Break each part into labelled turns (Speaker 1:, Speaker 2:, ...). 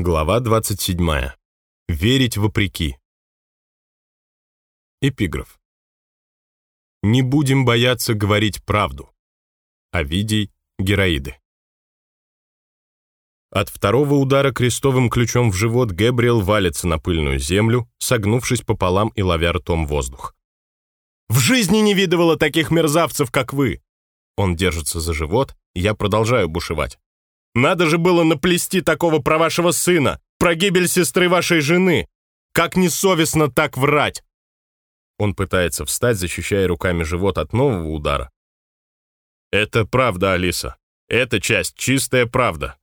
Speaker 1: Глава 27. Верить вопреки. Эпиграф. Не будем бояться говорить правду. Овидий Героиды. От второго удара крестовым ключом в живот Гэбриэл валится на пыльную землю, согнувшись пополам и ловя ртом воздух. «В жизни не видывала таких мерзавцев, как вы!» Он держится за живот, я продолжаю бушевать. Надо же было наплести такого про вашего сына, про гибель сестры вашей жены. Как несовестно так врать!» Он пытается встать, защищая руками живот от нового удара. «Это правда, Алиса. Эта часть — чистая правда.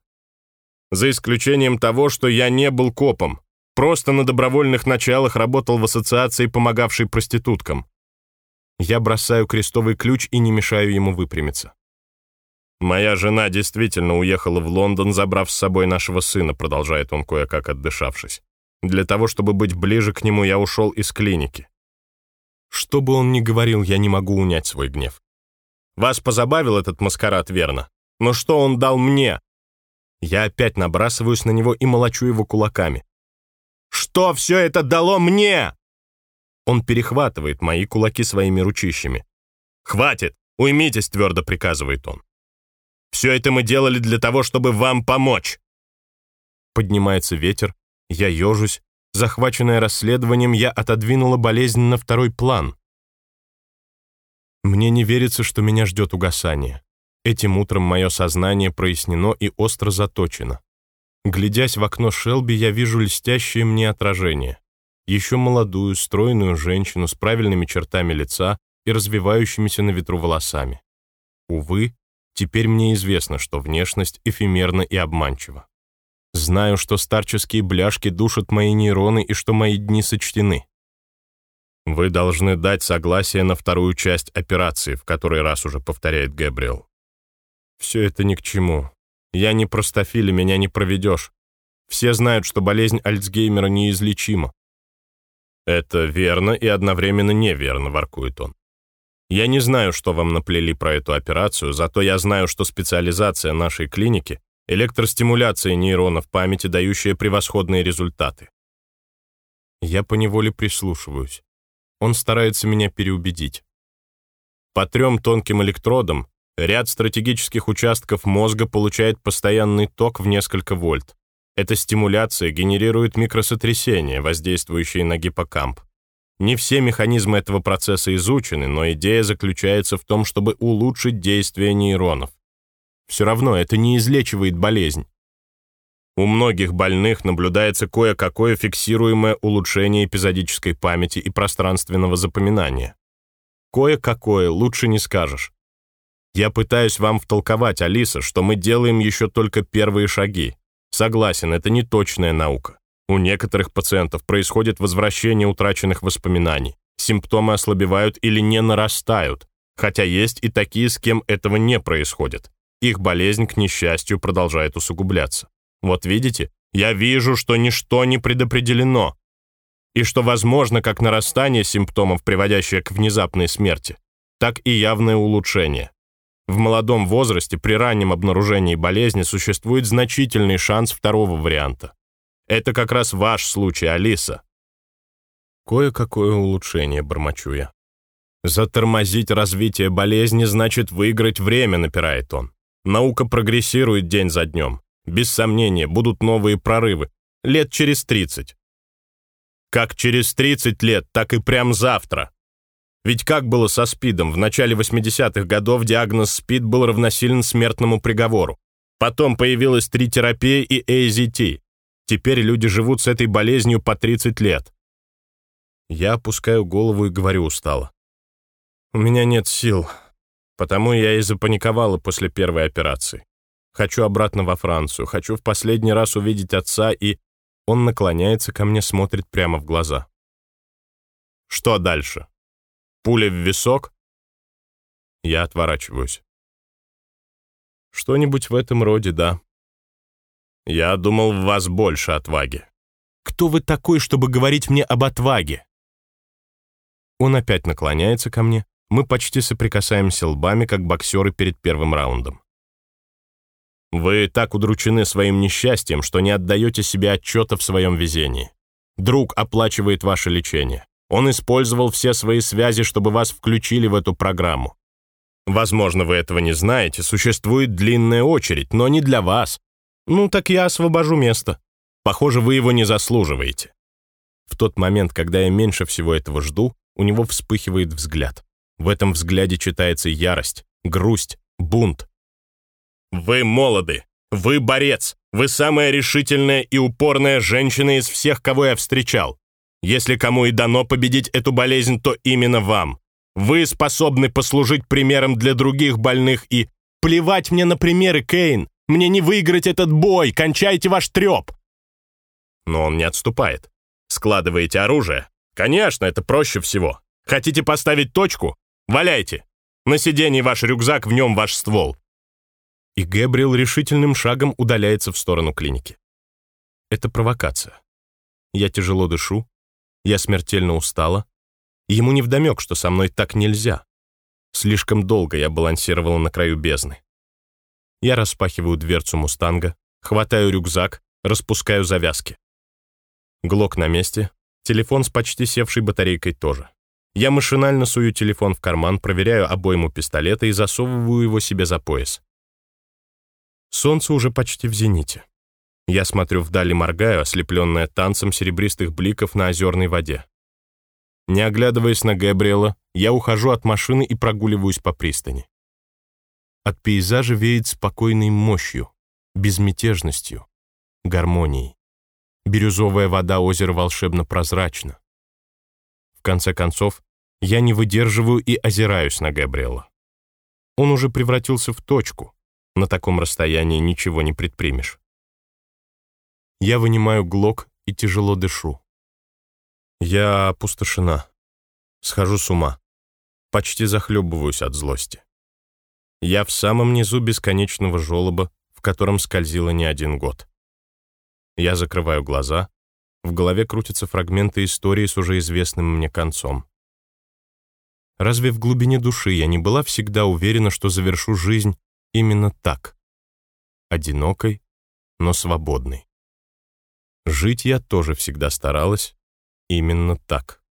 Speaker 1: За исключением того, что я не был копом. Просто на добровольных началах работал в ассоциации, помогавшей проституткам. Я бросаю крестовый ключ и не мешаю ему выпрямиться. «Моя жена действительно уехала в Лондон, забрав с собой нашего сына», продолжает он кое-как отдышавшись. «Для того, чтобы быть ближе к нему, я ушел из клиники». Что бы он ни говорил, я не могу унять свой гнев. Вас позабавил этот маскарад, верно? Но что он дал мне? Я опять набрасываюсь на него и молочу его кулаками. Что все это дало мне? Он перехватывает мои кулаки своими ручищами. «Хватит! Уймитесь!» — твердо приказывает он. Все это мы делали для того, чтобы вам помочь. Поднимается ветер, я ежусь. Захваченная расследованием, я отодвинула болезнь на второй план. Мне не верится, что меня ждет угасание. Этим утром мое сознание прояснено и остро заточено. Глядясь в окно Шелби, я вижу льстящее мне отражение. Еще молодую, стройную женщину с правильными чертами лица и развивающимися на ветру волосами. Увы, Теперь мне известно, что внешность эфемерна и обманчива. Знаю, что старческие бляшки душат мои нейроны и что мои дни сочтены. Вы должны дать согласие на вторую часть операции, в который раз уже повторяет Гэбриэл. Все это ни к чему. Я не простофиль, меня не проведешь. Все знают, что болезнь Альцгеймера неизлечима. Это верно и одновременно неверно, воркует он. Я не знаю, что вам наплели про эту операцию, зато я знаю, что специализация нашей клиники — электростимуляция нейронов памяти, дающая превосходные результаты. Я поневоле прислушиваюсь. Он старается меня переубедить. По трем тонким электродам ряд стратегических участков мозга получает постоянный ток в несколько вольт. Эта стимуляция генерирует микросотрясения, воздействующие на гиппокамп. Не все механизмы этого процесса изучены, но идея заключается в том, чтобы улучшить действие нейронов. Все равно это не излечивает болезнь. У многих больных наблюдается кое-какое фиксируемое улучшение эпизодической памяти и пространственного запоминания. Кое-какое, лучше не скажешь. Я пытаюсь вам втолковать, Алиса, что мы делаем еще только первые шаги. Согласен, это не точная наука. У некоторых пациентов происходит возвращение утраченных воспоминаний. Симптомы ослабевают или не нарастают, хотя есть и такие, с кем этого не происходит. Их болезнь, к несчастью, продолжает усугубляться. Вот видите, я вижу, что ничто не предопределено, и что возможно как нарастание симптомов, приводящее к внезапной смерти, так и явное улучшение. В молодом возрасте при раннем обнаружении болезни существует значительный шанс второго варианта. Это как раз ваш случай, Алиса. Кое-какое улучшение, бормочу я. Затормозить развитие болезни значит выиграть время, напирает он. Наука прогрессирует день за днем. Без сомнения, будут новые прорывы. Лет через 30. Как через 30 лет, так и прям завтра. Ведь как было со СПИДом? В начале 80-х годов диагноз СПИД был равносилен смертному приговору. Потом появилась тритерапия и AZT. Теперь люди живут с этой болезнью по 30 лет. Я опускаю голову и говорю устало. У меня нет сил, потому я и запаниковала после первой операции. Хочу обратно во Францию, хочу в последний раз увидеть отца, и он наклоняется ко мне, смотрит прямо в глаза. Что дальше? Пуля в висок? Я отворачиваюсь. Что-нибудь в этом роде, да. Я думал, в вас больше отваги. Кто вы такой, чтобы говорить мне об отваге? Он опять наклоняется ко мне. Мы почти соприкасаемся лбами, как боксеры перед первым раундом. Вы так удручены своим несчастьем, что не отдаете себе отчета в своем везении. Друг оплачивает ваше лечение. Он использовал все свои связи, чтобы вас включили в эту программу. Возможно, вы этого не знаете, существует длинная очередь, но не для вас. Ну, так я освобожу место. Похоже, вы его не заслуживаете. В тот момент, когда я меньше всего этого жду, у него вспыхивает взгляд. В этом взгляде читается ярость, грусть, бунт. «Вы молоды! Вы борец! Вы самая решительная и упорная женщина из всех, кого я встречал! Если кому и дано победить эту болезнь, то именно вам! Вы способны послужить примером для других больных и... Плевать мне на примеры, Кейн! Мне не выиграть этот бой! Кончайте ваш треп!» Но он не отступает. Складываете оружие? Конечно, это проще всего. Хотите поставить точку? Валяйте! На сиденье ваш рюкзак, в нем ваш ствол. И Гэбриэл решительным шагом удаляется в сторону клиники. Это провокация. Я тяжело дышу, я смертельно устала. Ему невдомек, что со мной так нельзя. Слишком долго я балансировала на краю бездны. Я распахиваю дверцу «Мустанга», хватаю рюкзак, распускаю завязки. Глок на месте, телефон с почти севшей батарейкой тоже. Я машинально сую телефон в карман, проверяю обойму пистолета и засовываю его себе за пояс. Солнце уже почти в зените. Я смотрю вдали, моргаю, ослепленная танцем серебристых бликов на озерной воде. Не оглядываясь на Габриэла, я ухожу от машины и прогуливаюсь по пристани. От пейзажа веет спокойной мощью, безмятежностью, гармонией. Бирюзовая вода озера волшебно прозрачна. В конце концов, я не выдерживаю и озираюсь на Габриэла. Он уже превратился в точку. На таком расстоянии ничего не предпримешь. Я вынимаю глок и тяжело дышу. Я опустошена. Схожу с ума. Почти захлебываюсь от злости. Я в самом низу бесконечного желоба, в котором скользила не один год. Я закрываю глаза. В голове крутятся фрагменты истории с уже известным мне концом. Разве в глубине души я не была всегда уверена, что завершу жизнь именно так? Одинокой, но свободной. Жить я тоже всегда старалась именно так.